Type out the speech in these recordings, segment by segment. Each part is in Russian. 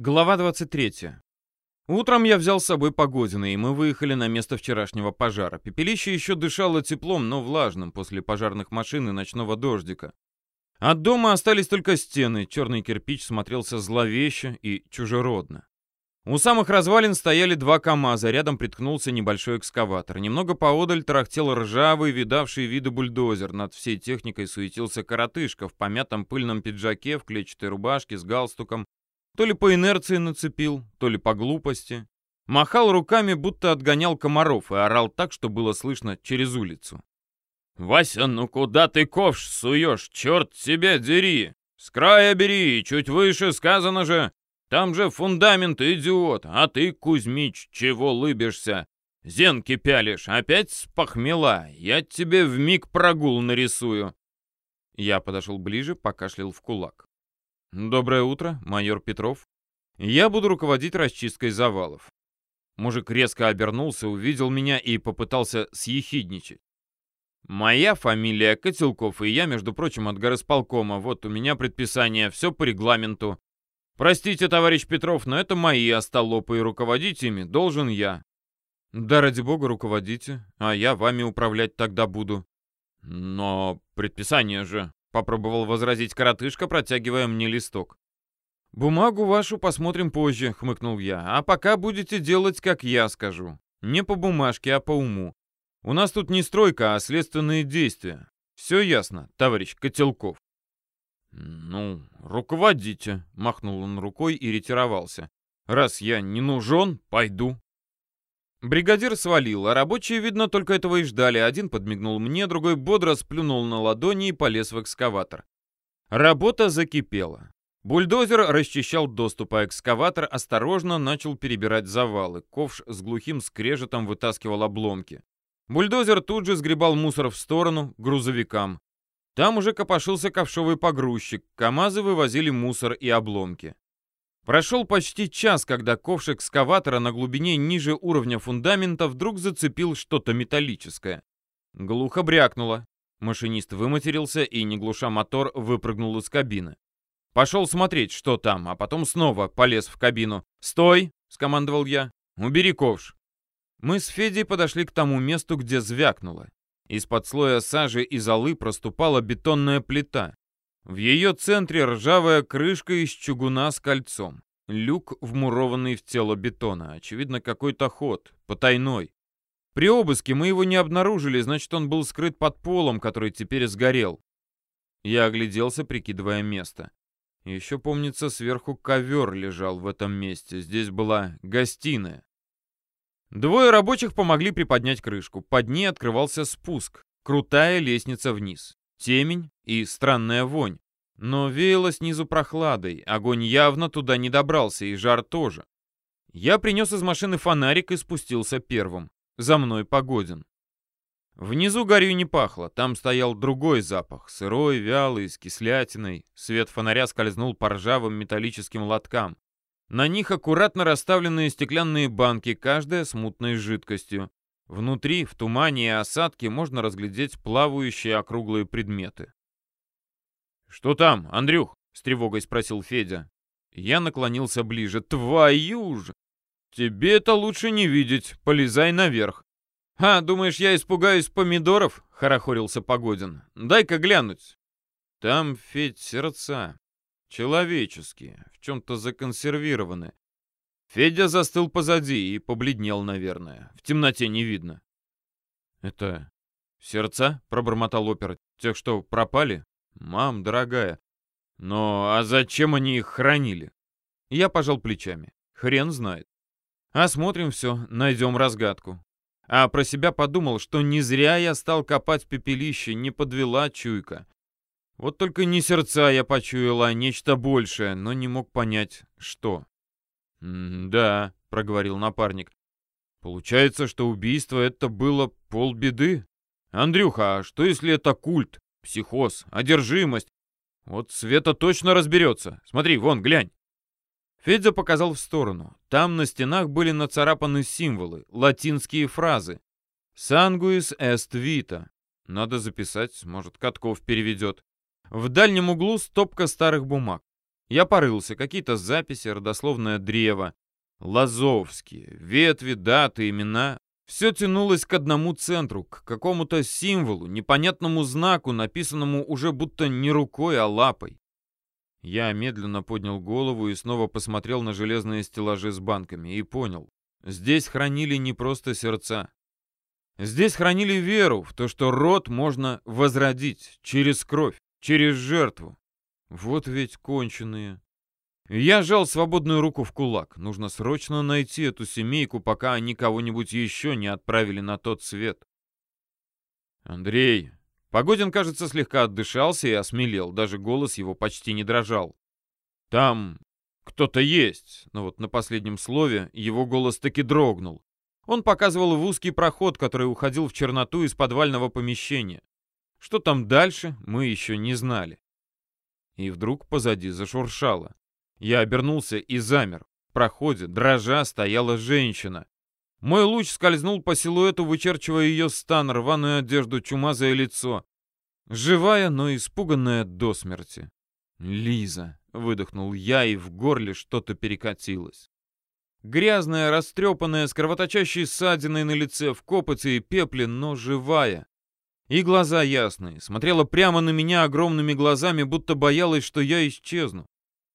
Глава 23. Утром я взял с собой Погодина, и мы выехали на место вчерашнего пожара. Пепелище еще дышало теплом, но влажным после пожарных машин и ночного дождика. От дома остались только стены, черный кирпич смотрелся зловеще и чужеродно. У самых развалин стояли два КАМАЗа, рядом приткнулся небольшой экскаватор. Немного поодаль тарахтел ржавый, видавший виды бульдозер. Над всей техникой суетился коротышка в помятом пыльном пиджаке, в клетчатой рубашке с галстуком, то ли по инерции нацепил, то ли по глупости. Махал руками, будто отгонял комаров, и орал так, что было слышно через улицу. «Вася, ну куда ты ковш суешь? Черт тебя дери! С края бери, чуть выше сказано же! Там же фундамент, идиот! А ты, Кузьмич, чего лыбишься? Зенки пялишь, опять с! Я тебе в миг прогул нарисую!» Я подошел ближе, покашлял в кулак. «Доброе утро, майор Петров. Я буду руководить расчисткой завалов». Мужик резко обернулся, увидел меня и попытался съехидничать. «Моя фамилия Котелков, и я, между прочим, от горосполкома. Вот у меня предписание, все по регламенту. Простите, товарищ Петров, но это мои остолопы, и руководить ими должен я». «Да ради бога руководите, а я вами управлять тогда буду». «Но предписание же...» — попробовал возразить коротышка, протягивая мне листок. «Бумагу вашу посмотрим позже», — хмыкнул я. «А пока будете делать, как я скажу. Не по бумажке, а по уму. У нас тут не стройка, а следственные действия. Все ясно, товарищ Котелков». «Ну, руководите», — махнул он рукой и ретировался. «Раз я не нужен, пойду». Бригадир свалил, а рабочие, видно, только этого и ждали. Один подмигнул мне, другой бодро сплюнул на ладони и полез в экскаватор. Работа закипела. Бульдозер расчищал доступ, а экскаватор осторожно начал перебирать завалы. Ковш с глухим скрежетом вытаскивал обломки. Бульдозер тут же сгребал мусор в сторону, грузовикам. Там уже копошился ковшовый погрузчик, КАМАЗы вывозили мусор и обломки. Прошел почти час, когда ковш экскаватора на глубине ниже уровня фундамента вдруг зацепил что-то металлическое. Глухо брякнуло. Машинист выматерился и, не глуша мотор, выпрыгнул из кабины. Пошел смотреть, что там, а потом снова полез в кабину. «Стой!» — скомандовал я. «Убери ковш!» Мы с Федей подошли к тому месту, где звякнуло. Из-под слоя сажи и золы проступала бетонная плита. В ее центре ржавая крышка из чугуна с кольцом. Люк, вмурованный в тело бетона. Очевидно, какой-то ход, потайной. При обыске мы его не обнаружили, значит, он был скрыт под полом, который теперь сгорел. Я огляделся, прикидывая место. Еще, помнится, сверху ковер лежал в этом месте. Здесь была гостиная. Двое рабочих помогли приподнять крышку. Под ней открывался спуск. Крутая лестница вниз темень и странная вонь. Но веяло снизу прохладой, огонь явно туда не добрался, и жар тоже. Я принес из машины фонарик и спустился первым. За мной Погодин. Внизу горю не пахло, там стоял другой запах, сырой, вялый, с кислятиной. Свет фонаря скользнул по ржавым металлическим лоткам. На них аккуратно расставленные стеклянные банки, каждая с мутной жидкостью. Внутри, в тумане и осадке, можно разглядеть плавающие округлые предметы. «Что там, Андрюх?» — с тревогой спросил Федя. Я наклонился ближе. «Твою же! Тебе это лучше не видеть. Полезай наверх». «А, думаешь, я испугаюсь помидоров?» — хорохорился Погодин. «Дай-ка глянуть». «Там, Федь, сердца. Человеческие, в чем-то законсервированы. Федя застыл позади и побледнел, наверное. В темноте не видно. «Это сердца?» — пробормотал опер. «Тех, что пропали? Мам, дорогая. Но а зачем они их хранили?» Я пожал плечами. Хрен знает. Осмотрим все, найдем разгадку. А про себя подумал, что не зря я стал копать пепелище, не подвела чуйка. Вот только не сердца я почуял, а нечто большее, но не мог понять, что. «Да», — проговорил напарник. «Получается, что убийство — это было полбеды? Андрюха, а что если это культ, психоз, одержимость? Вот Света точно разберется. Смотри, вон, глянь». Федя показал в сторону. Там на стенах были нацарапаны символы, латинские фразы. «Sanguis est vita». Надо записать, может, Катков переведет. В дальнем углу стопка старых бумаг. Я порылся, какие-то записи, родословное древо. Лазовские, ветви, даты, имена. Все тянулось к одному центру, к какому-то символу, непонятному знаку, написанному уже будто не рукой, а лапой. Я медленно поднял голову и снова посмотрел на железные стеллажи с банками и понял. Здесь хранили не просто сердца. Здесь хранили веру в то, что род можно возродить через кровь, через жертву. Вот ведь конченые. Я жал свободную руку в кулак. Нужно срочно найти эту семейку, пока они кого-нибудь еще не отправили на тот свет. Андрей. Погодин, кажется, слегка отдышался и осмелел. Даже голос его почти не дрожал. Там кто-то есть. Но вот на последнем слове его голос таки дрогнул. Он показывал в узкий проход, который уходил в черноту из подвального помещения. Что там дальше, мы еще не знали. И вдруг позади зашуршало. Я обернулся и замер. В проходе, дрожа, стояла женщина. Мой луч скользнул по силуэту, вычерчивая ее стан, рваную одежду, чумазое лицо. Живая, но испуганная до смерти. «Лиза!» — выдохнул я, и в горле что-то перекатилось. Грязная, растрепанная, с кровоточащей ссадиной на лице, в копоте и пепле, но живая. И глаза ясные, смотрела прямо на меня огромными глазами, будто боялась, что я исчезну.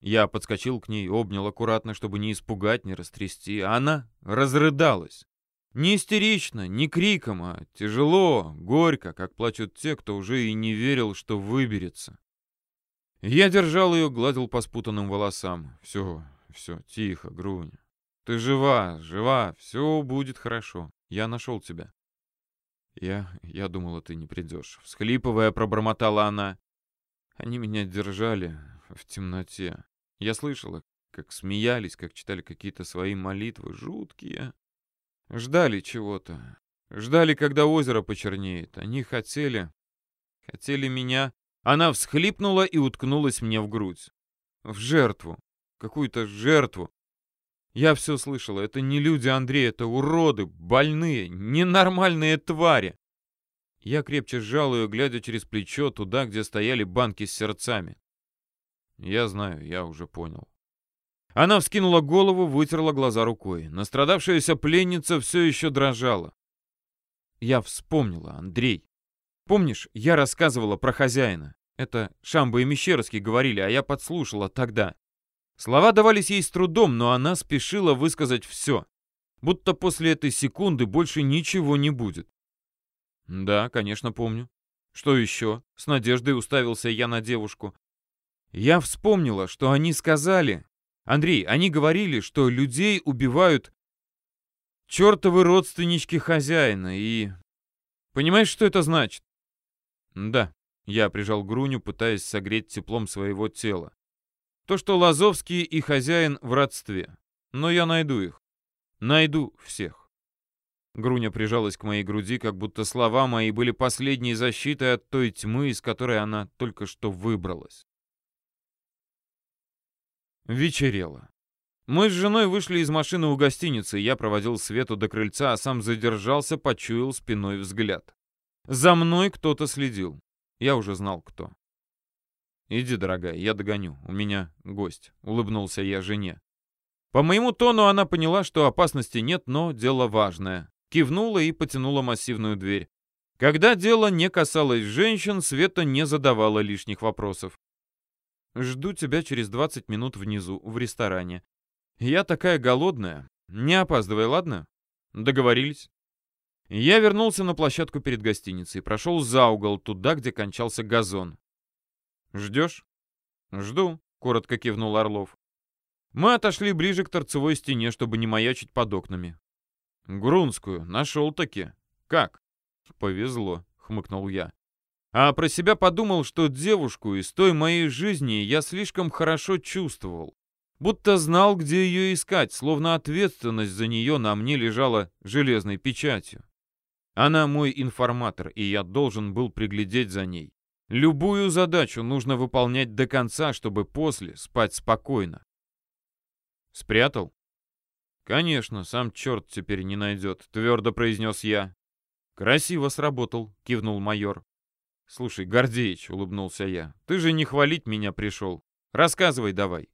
Я подскочил к ней, обнял аккуратно, чтобы не испугать, не растрясти, а она разрыдалась. Не истерично, не криком, а тяжело, горько, как плачут те, кто уже и не верил, что выберется. Я держал ее, гладил по спутанным волосам. Все, все, тихо, Груня. Ты жива, жива, все будет хорошо. Я нашел тебя. Я, я думала, ты не придешь. Всхлипывая, пробормотала она. Они меня держали в темноте. Я слышала, как смеялись, как читали какие-то свои молитвы, жуткие. Ждали чего-то. Ждали, когда озеро почернеет. Они хотели... Хотели меня... Она всхлипнула и уткнулась мне в грудь. В жертву. Какую-то жертву. Я все слышала. Это не люди, Андрей, это уроды, больные, ненормальные твари. Я крепче сжал ее, глядя через плечо туда, где стояли банки с сердцами. Я знаю, я уже понял. Она вскинула голову, вытерла глаза рукой. Настрадавшаяся пленница все еще дрожала. Я вспомнила, Андрей. Помнишь, я рассказывала про хозяина? Это Шамба и Мещерский говорили, а я подслушала тогда. Слова давались ей с трудом, но она спешила высказать все. Будто после этой секунды больше ничего не будет. Да, конечно, помню. Что еще? С надеждой уставился я на девушку. Я вспомнила, что они сказали. Андрей, они говорили, что людей убивают чертовы родственнички хозяина, и... Понимаешь, что это значит? Да, я прижал Груню, пытаясь согреть теплом своего тела. То, что Лазовский и хозяин в родстве. Но я найду их. Найду всех. Груня прижалась к моей груди, как будто слова мои были последней защитой от той тьмы, из которой она только что выбралась. Вечерело. Мы с женой вышли из машины у гостиницы, я проводил Свету до крыльца, а сам задержался, почуял спиной взгляд. За мной кто-то следил. Я уже знал, кто. «Иди, дорогая, я догоню. У меня гость», — улыбнулся я жене. По моему тону она поняла, что опасности нет, но дело важное. Кивнула и потянула массивную дверь. Когда дело не касалось женщин, Света не задавала лишних вопросов. Жду тебя через 20 минут внизу, в ресторане. Я такая голодная. Не опаздывай, ладно? Договорились. Я вернулся на площадку перед гостиницей, прошел за угол, туда, где кончался газон. «Ждешь?» «Жду», — коротко кивнул Орлов. Мы отошли ближе к торцевой стене, чтобы не маячить под окнами. «Грунскую нашел-таки. Как?» «Повезло», — хмыкнул я. А про себя подумал, что девушку из той моей жизни я слишком хорошо чувствовал. Будто знал, где ее искать, словно ответственность за нее на мне лежала железной печатью. Она мой информатор, и я должен был приглядеть за ней. Любую задачу нужно выполнять до конца, чтобы после спать спокойно. Спрятал? Конечно, сам черт теперь не найдет, твердо произнес я. Красиво сработал, кивнул майор. «Слушай, Гордеич», — улыбнулся я, — «ты же не хвалить меня пришел. Рассказывай давай.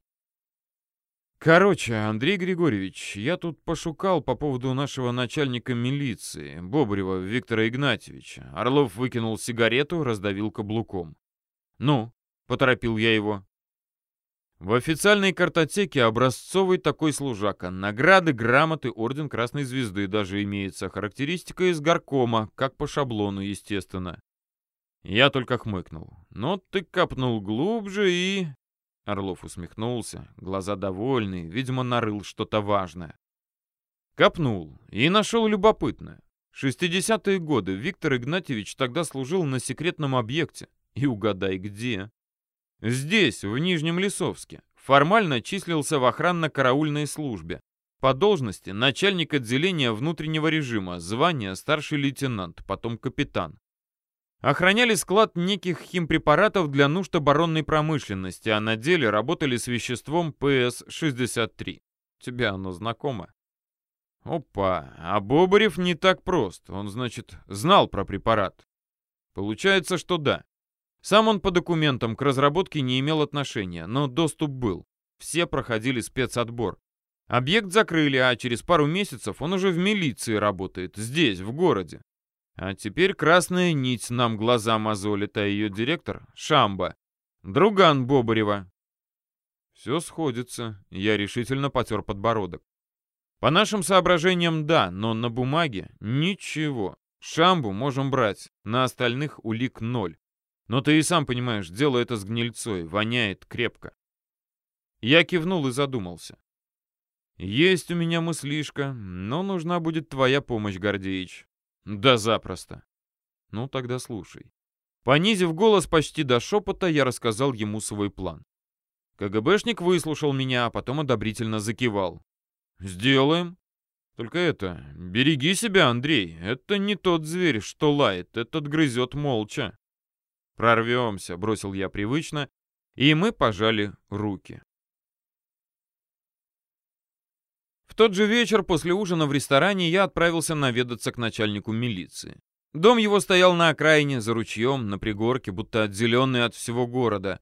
Короче, Андрей Григорьевич, я тут пошукал по поводу нашего начальника милиции, Бобрева Виктора Игнатьевича. Орлов выкинул сигарету, раздавил каблуком. «Ну?» — поторопил я его. В официальной картотеке образцовый такой служака. Награды, грамоты, орден Красной Звезды. Даже имеется характеристика из горкома, как по шаблону, естественно. Я только хмыкнул. Но ты копнул глубже и... Орлов усмехнулся, глаза довольные, видимо, нарыл что-то важное. Копнул и нашел любопытное. 60-е годы Виктор Игнатьевич тогда служил на секретном объекте. И угадай где. Здесь, в Нижнем Лесовске. Формально числился в охранно-караульной службе. По должности начальник отделения внутреннего режима, звание старший лейтенант, потом капитан охраняли склад неких химпрепаратов для нужд оборонной промышленности, а на деле работали с веществом ПС-63. Тебе оно знакомо? Опа, а Бобарев не так прост. Он, значит, знал про препарат. Получается, что да. Сам он по документам к разработке не имел отношения, но доступ был. Все проходили спецотбор. Объект закрыли, а через пару месяцев он уже в милиции работает, здесь, в городе. А теперь красная нить нам глаза мозолит, а ее директор — Шамба, друган Бобарева. Все сходится, я решительно потер подбородок. По нашим соображениям, да, но на бумаге ничего. Шамбу можем брать, на остальных улик ноль. Но ты и сам понимаешь, дело это с гнильцой, воняет крепко. Я кивнул и задумался. Есть у меня мыслишка, но нужна будет твоя помощь, Гордеич. Да запросто. Ну тогда слушай. Понизив голос почти до шепота, я рассказал ему свой план. КГБшник выслушал меня, а потом одобрительно закивал. «Сделаем. Только это, береги себя, Андрей. Это не тот зверь, что лает, этот грызет молча». «Прорвемся», — бросил я привычно, и мы пожали руки. В тот же вечер после ужина в ресторане я отправился наведаться к начальнику милиции. Дом его стоял на окраине, за ручьем, на пригорке, будто отделенный от всего города.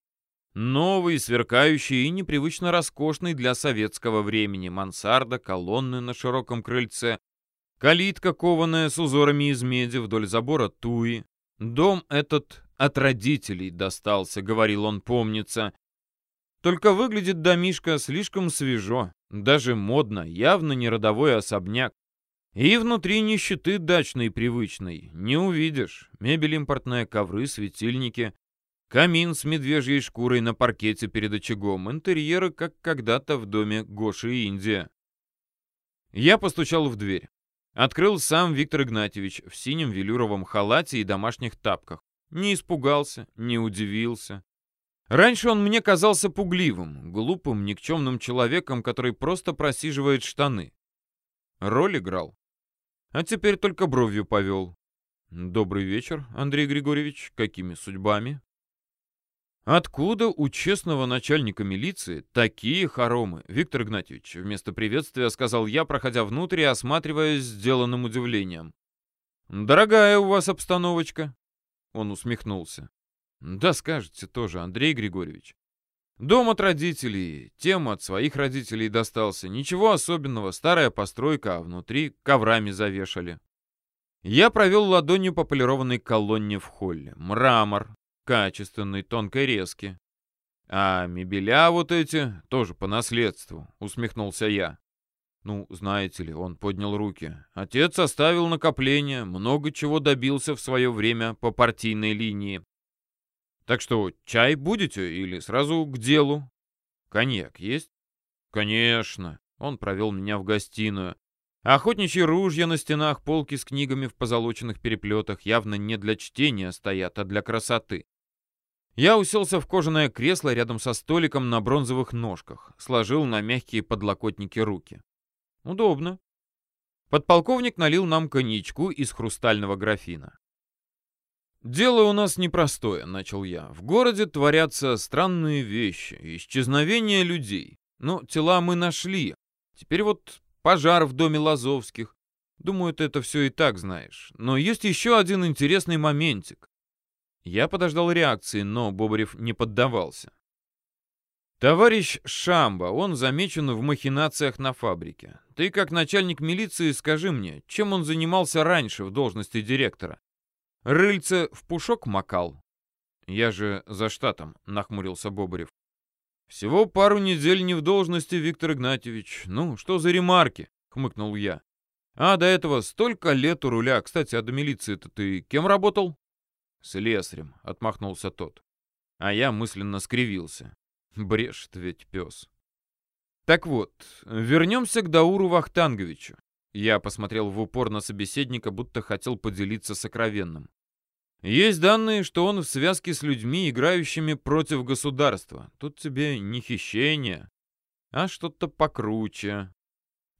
Новый, сверкающий и непривычно роскошный для советского времени. Мансарда, колонны на широком крыльце, калитка, кованая с узорами из меди вдоль забора туи. Дом этот от родителей достался, говорил он, помнится. Только выглядит домишка слишком свежо, даже модно, явно не родовой особняк. И внутри нищеты дачной привычной. Не увидишь. Мебель импортная, ковры, светильники. Камин с медвежьей шкурой на паркете перед очагом. Интерьеры, как когда-то в доме Гоши и Индия. Я постучал в дверь. Открыл сам Виктор Игнатьевич в синем велюровом халате и домашних тапках. Не испугался, не удивился. Раньше он мне казался пугливым, глупым, никчемным человеком, который просто просиживает штаны. Роль играл. А теперь только бровью повел. «Добрый вечер, Андрей Григорьевич. Какими судьбами?» «Откуда у честного начальника милиции такие хоромы?» «Виктор Игнатьевич», вместо приветствия сказал я, проходя внутрь и осматриваясь сделанным удивлением. «Дорогая у вас обстановочка». Он усмехнулся. Да, скажете тоже, Андрей Григорьевич. Дом от родителей, тем от своих родителей достался. Ничего особенного, старая постройка, а внутри коврами завешали. Я провел ладонью по полированной колонне в холле. Мрамор, качественный, тонкой резки. А мебеля вот эти тоже по наследству, усмехнулся я. Ну, знаете ли, он поднял руки. Отец оставил накопление, много чего добился в свое время по партийной линии. Так что, чай будете или сразу к делу? Коньяк есть? Конечно. Он провел меня в гостиную. Охотничьи ружья на стенах, полки с книгами в позолоченных переплетах явно не для чтения стоят, а для красоты. Я уселся в кожаное кресло рядом со столиком на бронзовых ножках, сложил на мягкие подлокотники руки. Удобно. Подполковник налил нам коньячку из хрустального графина. «Дело у нас непростое», — начал я. «В городе творятся странные вещи, исчезновение людей. Ну, тела мы нашли. Теперь вот пожар в доме Лазовских. Думаю, ты это все и так знаешь. Но есть еще один интересный моментик». Я подождал реакции, но Бобарев не поддавался. Товарищ Шамба, он замечен в махинациях на фабрике. Ты, как начальник милиции, скажи мне, чем он занимался раньше в должности директора? Рыльце в пушок макал? Я же за штатом, нахмурился Бобрев. Всего пару недель не в должности, Виктор Игнатьевич. Ну, что за ремарки? Хмыкнул я. А до этого столько лет у руля. Кстати, а до милиции-то ты кем работал? Слесарем, отмахнулся тот. А я мысленно скривился. Брешет ведь пес. Так вот, вернемся к Дауру Вахтанговичу. Я посмотрел в упор на собеседника, будто хотел поделиться сокровенным. Есть данные, что он в связке с людьми, играющими против государства. Тут тебе не хищение, а что-то покруче.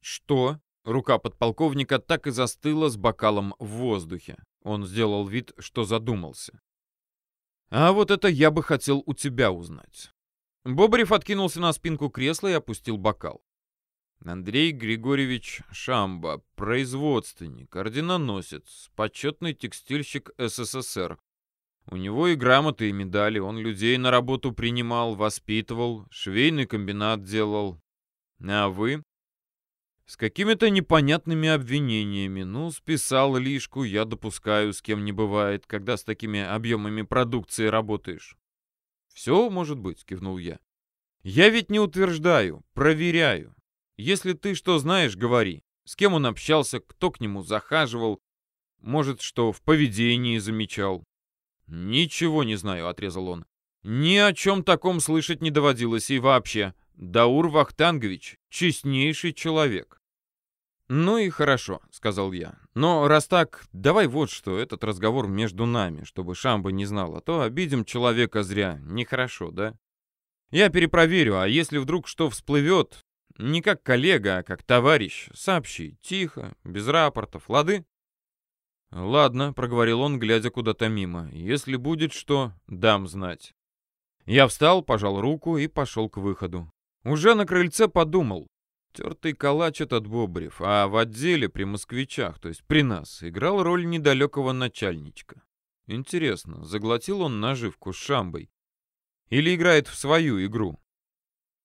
Что? Рука подполковника так и застыла с бокалом в воздухе. Он сделал вид, что задумался. А вот это я бы хотел у тебя узнать. Бобрев откинулся на спинку кресла и опустил бокал. Андрей Григорьевич Шамба, производственник, орденоносец, почетный текстильщик СССР. У него и грамоты, и медали, он людей на работу принимал, воспитывал, швейный комбинат делал. А вы? С какими-то непонятными обвинениями. Ну, списал лишку, я допускаю, с кем не бывает, когда с такими объемами продукции работаешь. «Все может быть», — кивнул я. «Я ведь не утверждаю, проверяю. Если ты что знаешь, говори. С кем он общался, кто к нему захаживал, может, что в поведении замечал». «Ничего не знаю», — отрезал он. «Ни о чем таком слышать не доводилось и вообще. Даур Вахтангович — честнейший человек». «Ну и хорошо», — сказал я. «Но раз так, давай вот что, этот разговор между нами, чтобы Шамба не знал, а то обидим человека зря. Нехорошо, да? Я перепроверю, а если вдруг что всплывет, не как коллега, а как товарищ, сообщи, тихо, без рапортов, лады?» «Ладно», — проговорил он, глядя куда-то мимо. «Если будет что, дам знать». Я встал, пожал руку и пошел к выходу. Уже на крыльце подумал, Тертый калач этот Бобрев, а в отделе при москвичах, то есть при нас, играл роль недалекого начальничка. Интересно, заглотил он наживку с шамбой? Или играет в свою игру?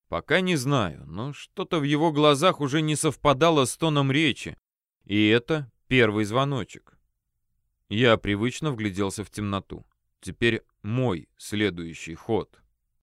Пока не знаю, но что-то в его глазах уже не совпадало с тоном речи. И это первый звоночек. Я привычно вгляделся в темноту. Теперь мой следующий ход —